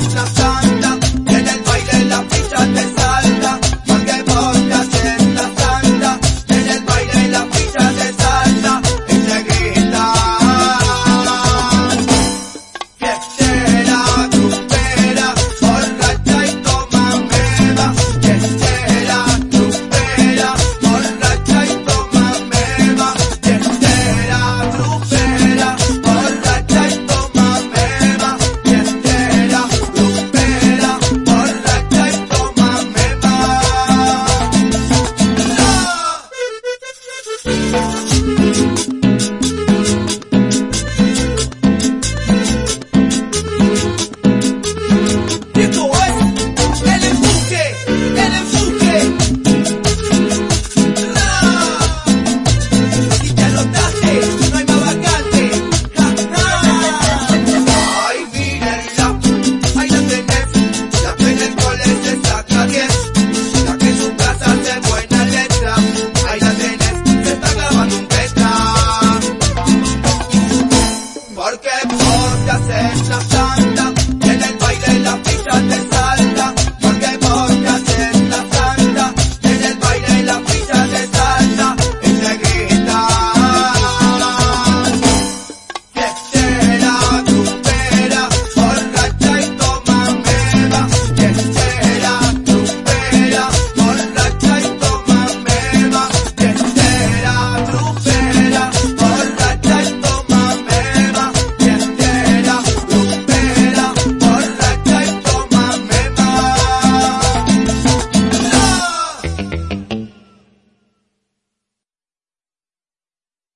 It's.